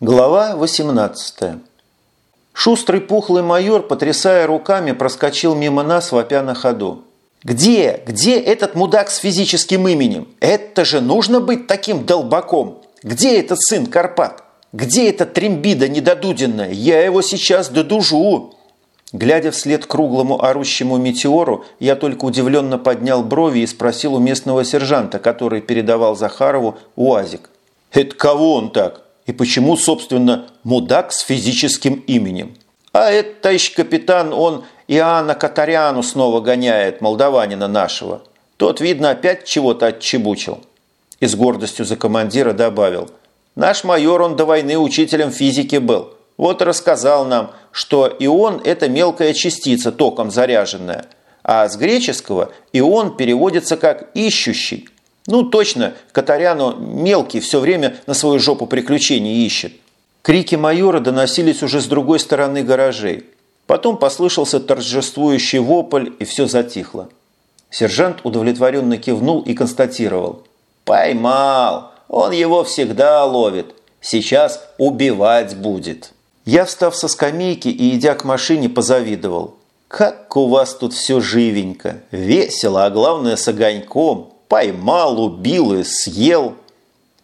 Глава 18. Шустрый пухлый майор, потрясая руками, проскочил мимо нас, вопя на ходу. «Где? Где этот мудак с физическим именем? Это же нужно быть таким долбаком! Где этот сын Карпат? Где эта трембида недодуденная? Я его сейчас додужу!» Глядя вслед круглому орущему метеору, я только удивленно поднял брови и спросил у местного сержанта, который передавал Захарову УАЗик. «Это кого он так?» И почему, собственно, мудак с физическим именем? А это, товарищ капитан, он Иоанна Катаряну снова гоняет, молдаванина нашего. Тот, видно, опять чего-то отчебучил. И с гордостью за командира добавил. Наш майор, он до войны учителем физики был. Вот рассказал нам, что ион – это мелкая частица, током заряженная. А с греческого ион переводится как «ищущий». Ну, точно, Катаряну мелкий все время на свою жопу приключений ищет. Крики майора доносились уже с другой стороны гаражей. Потом послышался торжествующий вопль, и все затихло. Сержант удовлетворенно кивнул и констатировал. «Поймал! Он его всегда ловит. Сейчас убивать будет». Я, встав со скамейки и идя к машине, позавидовал. «Как у вас тут все живенько, весело, а главное с огоньком. Поймал, убил и съел.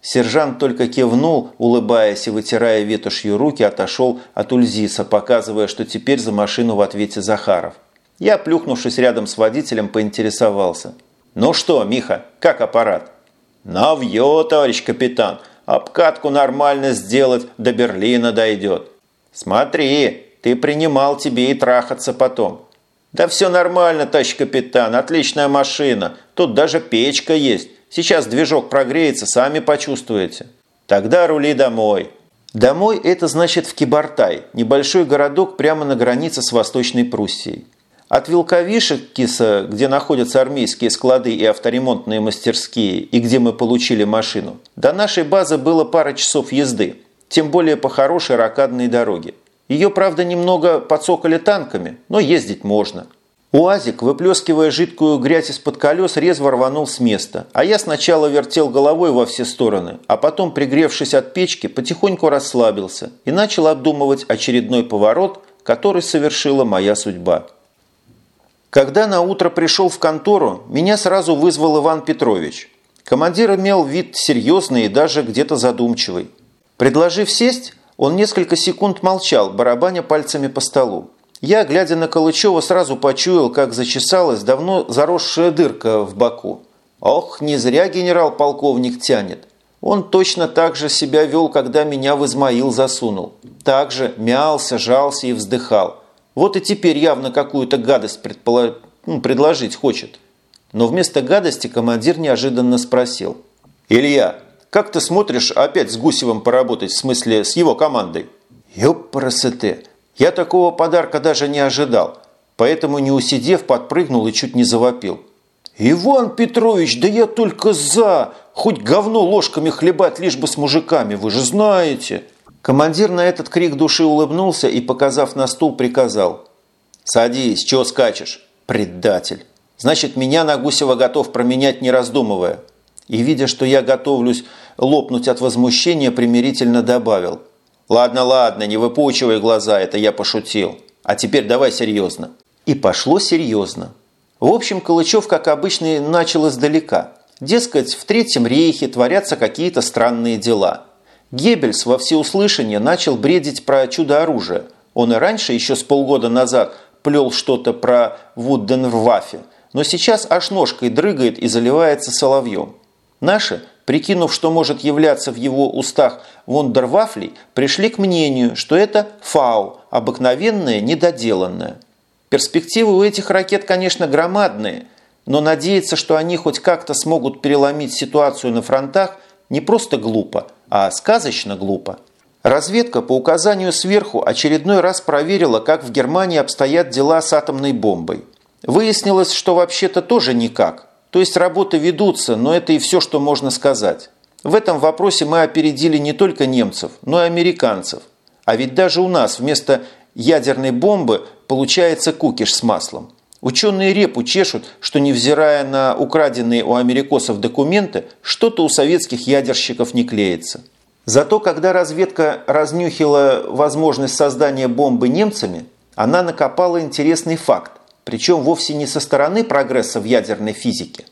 Сержант только кивнул, улыбаясь и вытирая ветошью руки, отошел от Ульзиса, показывая, что теперь за машину в ответе Захаров. Я, плюхнувшись рядом с водителем, поинтересовался. «Ну что, Миха, как аппарат?» «Навье, товарищ капитан. Обкатку нормально сделать, до Берлина дойдет». «Смотри, ты принимал тебе и трахаться потом. «Да все нормально, товарищ капитан, отличная машина. Тут даже печка есть. Сейчас движок прогреется, сами почувствуете. Тогда рули домой». Домой – это значит в Кибартай, небольшой городок прямо на границе с Восточной Пруссией. От Вилковишек-Киса, где находятся армейские склады и авторемонтные мастерские, и где мы получили машину, до нашей базы было пара часов езды, тем более по хорошей ракадной дороге. Ее, правда, немного подсокали танками, но ездить можно. УАЗик, выплескивая жидкую грязь из-под колес, резво рванул с места, а я сначала вертел головой во все стороны, а потом, пригревшись от печки, потихоньку расслабился и начал обдумывать очередной поворот, который совершила моя судьба. Когда на утро пришел в контору, меня сразу вызвал Иван Петрович. Командир имел вид серьезный и даже где-то задумчивый. Предложив сесть, он несколько секунд молчал, барабаня пальцами по столу. Я, глядя на Калычева, сразу почуял, как зачесалась давно заросшая дырка в боку. Ох, не зря генерал-полковник тянет. Он точно так же себя вел, когда меня в Измаил засунул. Так же мялся, жался и вздыхал. Вот и теперь явно какую-то гадость предполо... ну, предложить хочет. Но вместо гадости командир неожиданно спросил. «Илья, как ты смотришь опять с Гусевым поработать, в смысле с его командой? Ёпрасоте! Я такого подарка даже не ожидал, поэтому не усидев, подпрыгнул и чуть не завопил. «Иван Петрович, да я только за! Хоть говно ложками хлебать, лишь бы с мужиками, вы же знаете!» Командир на этот крик души улыбнулся и, показав на стул, приказал. «Садись, чего скачешь? Предатель! Значит, меня на Гусева готов променять, не раздумывая». И, видя, что я готовлюсь лопнуть от возмущения, примирительно добавил. «Ладно, ладно, не выпучивай глаза, это я пошутил. А теперь давай серьезно». И пошло серьезно. В общем, Калычев, как обычно, начал издалека. Дескать, в Третьем рейхе творятся какие-то странные дела. Геббельс во всеуслышание начал бредить про чудо-оружие. Он и раньше, еще с полгода назад, плел что-то про Вудденваффе, но сейчас аж ножкой дрыгает и заливается соловьем. Наши – прикинув, что может являться в его устах вундервафлей, пришли к мнению, что это фау, обыкновенное, недоделанное. Перспективы у этих ракет, конечно, громадные, но надеяться, что они хоть как-то смогут переломить ситуацию на фронтах, не просто глупо, а сказочно глупо. Разведка по указанию сверху очередной раз проверила, как в Германии обстоят дела с атомной бомбой. Выяснилось, что вообще-то тоже никак – то есть работы ведутся, но это и все, что можно сказать. В этом вопросе мы опередили не только немцев, но и американцев. А ведь даже у нас вместо ядерной бомбы получается кукиш с маслом. Ученые репу чешут, что невзирая на украденные у америкосов документы, что-то у советских ядерщиков не клеится. Зато когда разведка разнюхила возможность создания бомбы немцами, она накопала интересный факт, причем вовсе не со стороны прогресса в ядерной физике.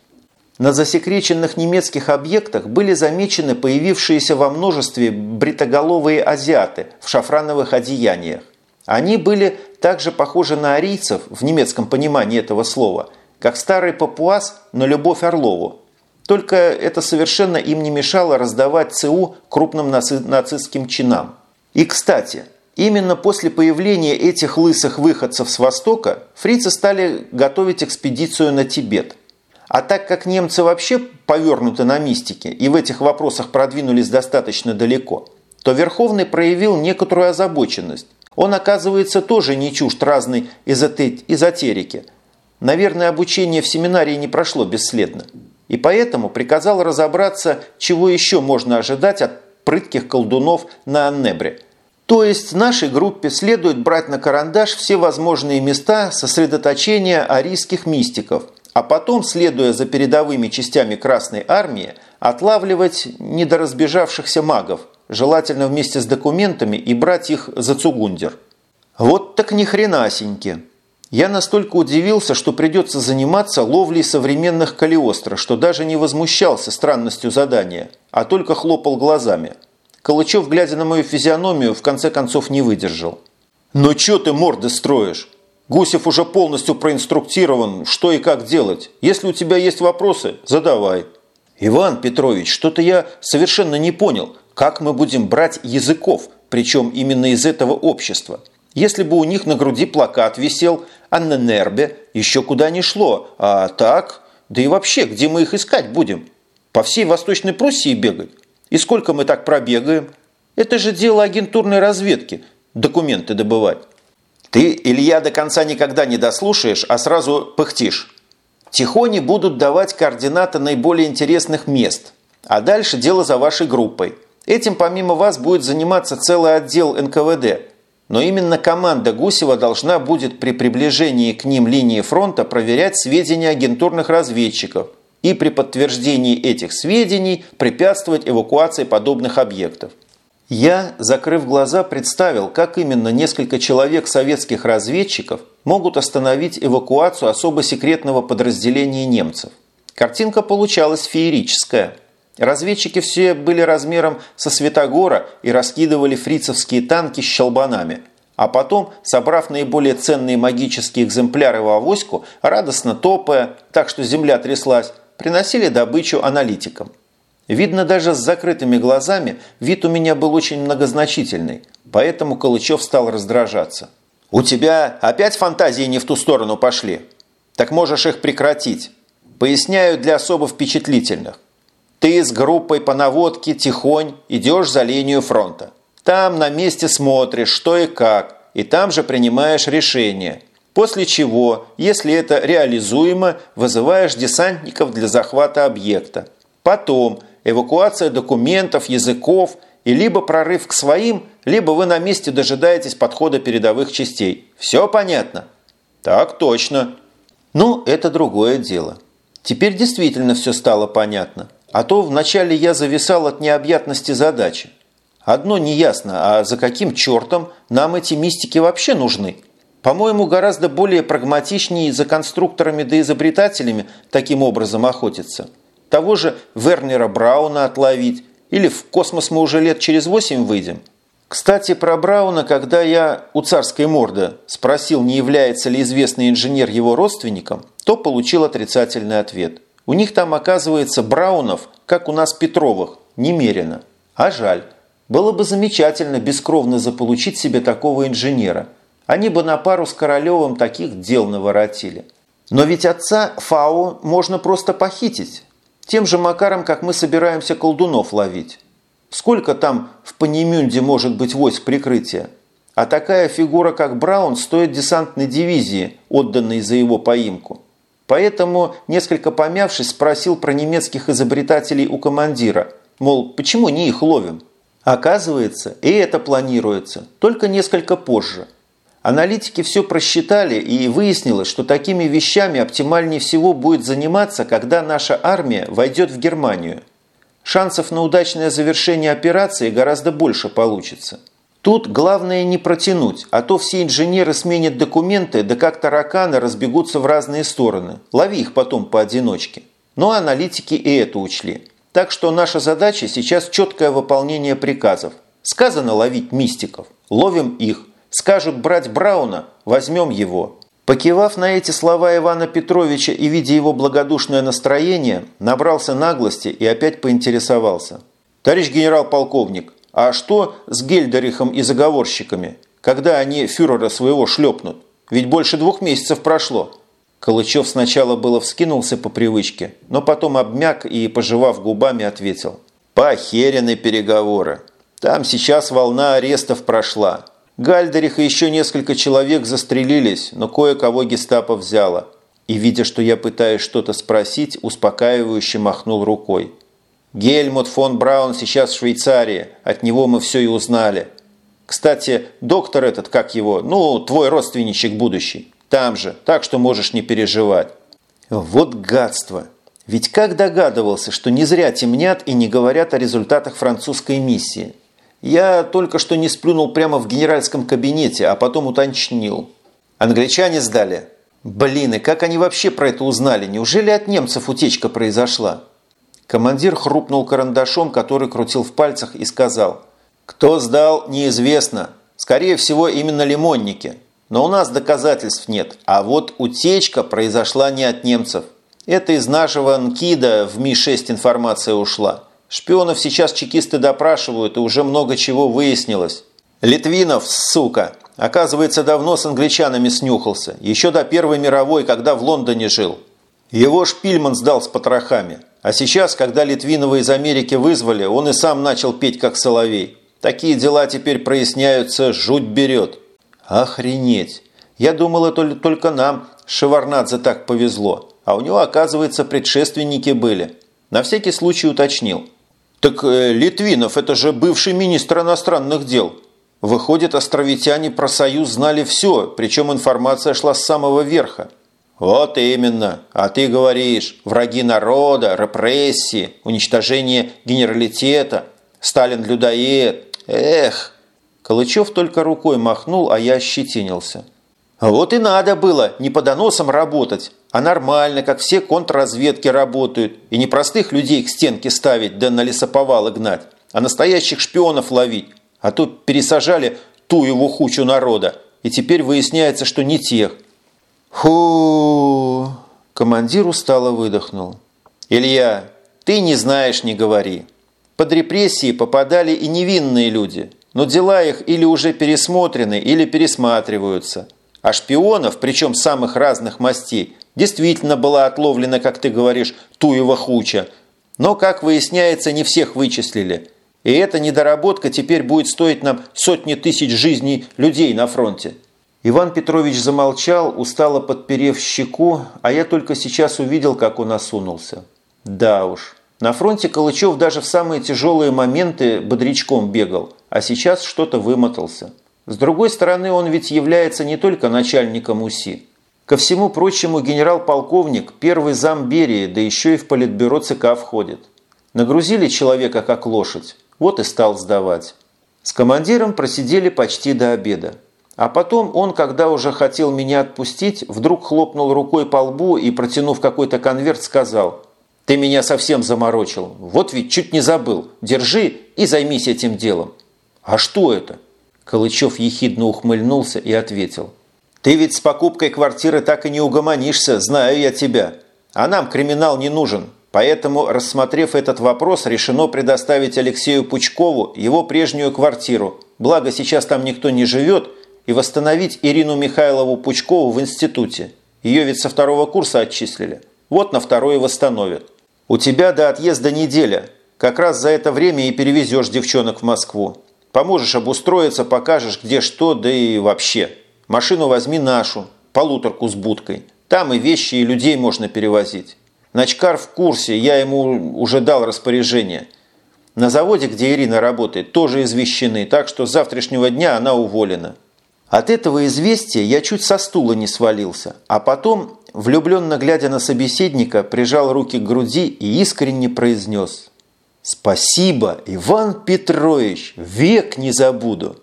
На засекреченных немецких объектах были замечены появившиеся во множестве бритоголовые азиаты в шафрановых одеяниях. Они были также похожи на арийцев в немецком понимании этого слова, как старый папуас на Любовь Орлову. Только это совершенно им не мешало раздавать ЦУ крупным нацистским чинам. И, кстати, именно после появления этих лысых выходцев с Востока фрицы стали готовить экспедицию на Тибет. А так как немцы вообще повернуты на мистике и в этих вопросах продвинулись достаточно далеко, то Верховный проявил некоторую озабоченность он, оказывается, тоже не чужд разной эзотерики. Наверное, обучение в семинарии не прошло бесследно. И поэтому приказал разобраться, чего еще можно ожидать от прытких колдунов на Аннебре. То есть нашей группе следует брать на карандаш все возможные места сосредоточения арийских мистиков, а потом, следуя за передовыми частями Красной Армии, отлавливать недоразбежавшихся магов, желательно вместе с документами, и брать их за цугундер. Вот так ни хренасеньки. Я настолько удивился, что придется заниматься ловлей современных калиостро, что даже не возмущался странностью задания, а только хлопал глазами. Калычев, глядя на мою физиономию, в конце концов не выдержал. «Ну чё ты морды строишь? Гусев уже полностью проинструктирован, что и как делать. Если у тебя есть вопросы, задавай». «Иван Петрович, что-то я совершенно не понял. Как мы будем брать языков, причем именно из этого общества? Если бы у них на груди плакат висел, а на нербе еще куда ни шло. А так, да и вообще, где мы их искать будем? По всей Восточной Пруссии бегать? И сколько мы так пробегаем? Это же дело агентурной разведки, документы добывать. Ты, Илья, до конца никогда не дослушаешь, а сразу пыхтишь. Тихони будут давать координаты наиболее интересных мест. А дальше дело за вашей группой. Этим помимо вас будет заниматься целый отдел НКВД. Но именно команда Гусева должна будет при приближении к ним линии фронта проверять сведения агентурных разведчиков и при подтверждении этих сведений препятствовать эвакуации подобных объектов. Я, закрыв глаза, представил, как именно несколько человек советских разведчиков могут остановить эвакуацию особо секретного подразделения немцев. Картинка получалась феерическая – Разведчики все были размером со Светогора и раскидывали фрицевские танки с щелбанами. А потом, собрав наиболее ценные магические экземпляры в авоську, радостно топая, так что земля тряслась, приносили добычу аналитикам. Видно, даже с закрытыми глазами вид у меня был очень многозначительный, поэтому Калычев стал раздражаться. «У тебя опять фантазии не в ту сторону пошли? Так можешь их прекратить. Поясняю для особо впечатлительных. Ты с группой по наводке тихонь идешь за линию фронта. Там на месте смотришь, что и как, и там же принимаешь решение. После чего, если это реализуемо, вызываешь десантников для захвата объекта. Потом эвакуация документов, языков и либо прорыв к своим, либо вы на месте дожидаетесь подхода передовых частей. Все понятно? Так точно. Ну, это другое дело. Теперь действительно все стало понятно. А то вначале я зависал от необъятности задачи. Одно неясно, а за каким чертом нам эти мистики вообще нужны? По-моему, гораздо более прагматичнее за конструкторами да изобретателями таким образом охотиться. Того же Вернера Брауна отловить, или в космос мы уже лет через восемь выйдем. Кстати, про Брауна, когда я у царской морды спросил, не является ли известный инженер его родственником, то получил отрицательный ответ – у них там, оказывается, Браунов, как у нас Петровых, немерено. А жаль. Было бы замечательно бескровно заполучить себе такого инженера. Они бы на пару с Королевым таких дел наворотили. Но ведь отца Фау можно просто похитить. Тем же макаром, как мы собираемся колдунов ловить. Сколько там в Панемюнде может быть войск прикрытия? А такая фигура, как Браун, стоит десантной дивизии, отданной за его поимку. Поэтому, несколько помявшись, спросил про немецких изобретателей у командира, мол, почему не их ловим? Оказывается, и это планируется, только несколько позже. Аналитики все просчитали и выяснилось, что такими вещами оптимальнее всего будет заниматься, когда наша армия войдет в Германию. Шансов на удачное завершение операции гораздо больше получится. Тут главное не протянуть, а то все инженеры сменят документы, да как тараканы разбегутся в разные стороны. Лови их потом поодиночке. Но аналитики и это учли. Так что наша задача сейчас четкое выполнение приказов. Сказано ловить мистиков. Ловим их. Скажут брать Брауна, возьмем его. Покивав на эти слова Ивана Петровича и видя его благодушное настроение, набрался наглости и опять поинтересовался. «Товарищ генерал-полковник, а что с Гельдерихом и заговорщиками, когда они фюрера своего шлепнут? Ведь больше двух месяцев прошло». Калычев сначала было вскинулся по привычке, но потом обмяк и, пожевав губами, ответил. «Похерены переговоры. Там сейчас волна арестов прошла. Гальдерих и еще несколько человек застрелились, но кое-кого гестапо взяло. И, видя, что я пытаюсь что-то спросить, успокаивающе махнул рукой. «Гельмут фон Браун сейчас в Швейцарии. От него мы все и узнали. Кстати, доктор этот, как его, ну, твой родственничек будущий, там же, так что можешь не переживать». Вот гадство! Ведь как догадывался, что не зря темнят и не говорят о результатах французской миссии – я только что не сплюнул прямо в генеральском кабинете, а потом уточнил. Англичане сдали. Блин, и как они вообще про это узнали? Неужели от немцев утечка произошла? Командир хрупнул карандашом, который крутил в пальцах, и сказал. Кто сдал, неизвестно. Скорее всего, именно лимонники. Но у нас доказательств нет. А вот утечка произошла не от немцев. Это из нашего НКИДа в Ми-6 информация ушла. Шпионов сейчас чекисты допрашивают, и уже много чего выяснилось. Литвинов, сука, оказывается, давно с англичанами снюхался. Еще до Первой мировой, когда в Лондоне жил. Его Шпильман сдал с потрохами. А сейчас, когда Литвинова из Америки вызвали, он и сам начал петь, как соловей. Такие дела теперь проясняются, жуть берет. Охренеть! Я думал, это только нам, Шеварнадзе, так повезло. А у него, оказывается, предшественники были. На всякий случай уточнил. Так э, Литвинов – это же бывший министр иностранных дел. Выходит, островитяне про союз знали все, причем информация шла с самого верха. Вот именно. А ты говоришь, враги народа, репрессии, уничтожение генералитета, Сталин людоед. Эх! Калычев только рукой махнул, а я ощетинился. Вот и надо было не по доносам работать, а нормально, как все контрразведки работают, и не простых людей к стенке ставить да на лесоповалы гнать, а настоящих шпионов ловить. А тут пересажали ту его хучу народа, и теперь выясняется, что не тех. Ху! Командир устало выдохнул. Илья, ты не знаешь, не говори. Под репрессии попадали и невинные люди, но дела их или уже пересмотрены, или пересматриваются. А шпионов, причем самых разных мастей, Действительно была отловлена, как ты говоришь, Туева хуча. Но, как выясняется, не всех вычислили. И эта недоработка теперь будет стоить нам сотни тысяч жизней людей на фронте. Иван Петрович замолчал, устало подперев щеку, а я только сейчас увидел, как он осунулся. Да уж, на фронте Калычев даже в самые тяжелые моменты бодрячком бегал, а сейчас что-то вымотался. С другой стороны, он ведь является не только начальником УСИ. Ко всему прочему, генерал-полковник – первый зам Берии, да еще и в политбюро ЦК входит. Нагрузили человека как лошадь, вот и стал сдавать. С командиром просидели почти до обеда. А потом он, когда уже хотел меня отпустить, вдруг хлопнул рукой по лбу и, протянув какой-то конверт, сказал «Ты меня совсем заморочил. Вот ведь чуть не забыл. Держи и займись этим делом». «А что это?» Калычев ехидно ухмыльнулся и ответил – ты ведь с покупкой квартиры так и не угомонишься, знаю я тебя. А нам криминал не нужен. Поэтому, рассмотрев этот вопрос, решено предоставить Алексею Пучкову его прежнюю квартиру, благо сейчас там никто не живет, и восстановить Ирину Михайлову Пучкову в институте. Ее ведь со второго курса отчислили. Вот на второй восстановят. У тебя до отъезда неделя. Как раз за это время и перевезешь девчонок в Москву. Поможешь обустроиться, покажешь где что, да и вообще. Машину возьми нашу, полуторку с будкой. Там и вещи, и людей можно перевозить. Начкар в курсе, я ему уже дал распоряжение. На заводе, где Ирина работает, тоже извещены, так что с завтрашнего дня она уволена. От этого известия я чуть со стула не свалился, а потом, влюбленно глядя на собеседника, прижал руки к груди и искренне произнес Спасибо, Иван Петрович, век не забуду.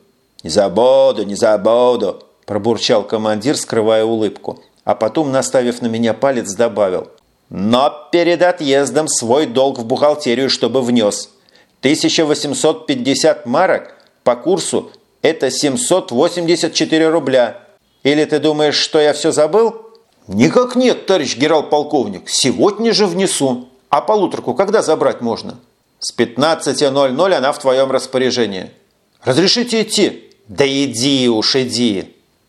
Не забуду, не забуду, пробурчал командир, скрывая улыбку, а потом, наставив на меня палец, добавил. Но перед отъездом свой долг в бухгалтерию, чтобы внес. 1850 марок по курсу – это 784 рубля. Или ты думаешь, что я все забыл? Никак нет, товарищ генерал-полковник. Сегодня же внесу. А полуторку когда забрать можно? С 15.00 она в твоем распоряжении. Разрешите идти? Да иди уж, иди.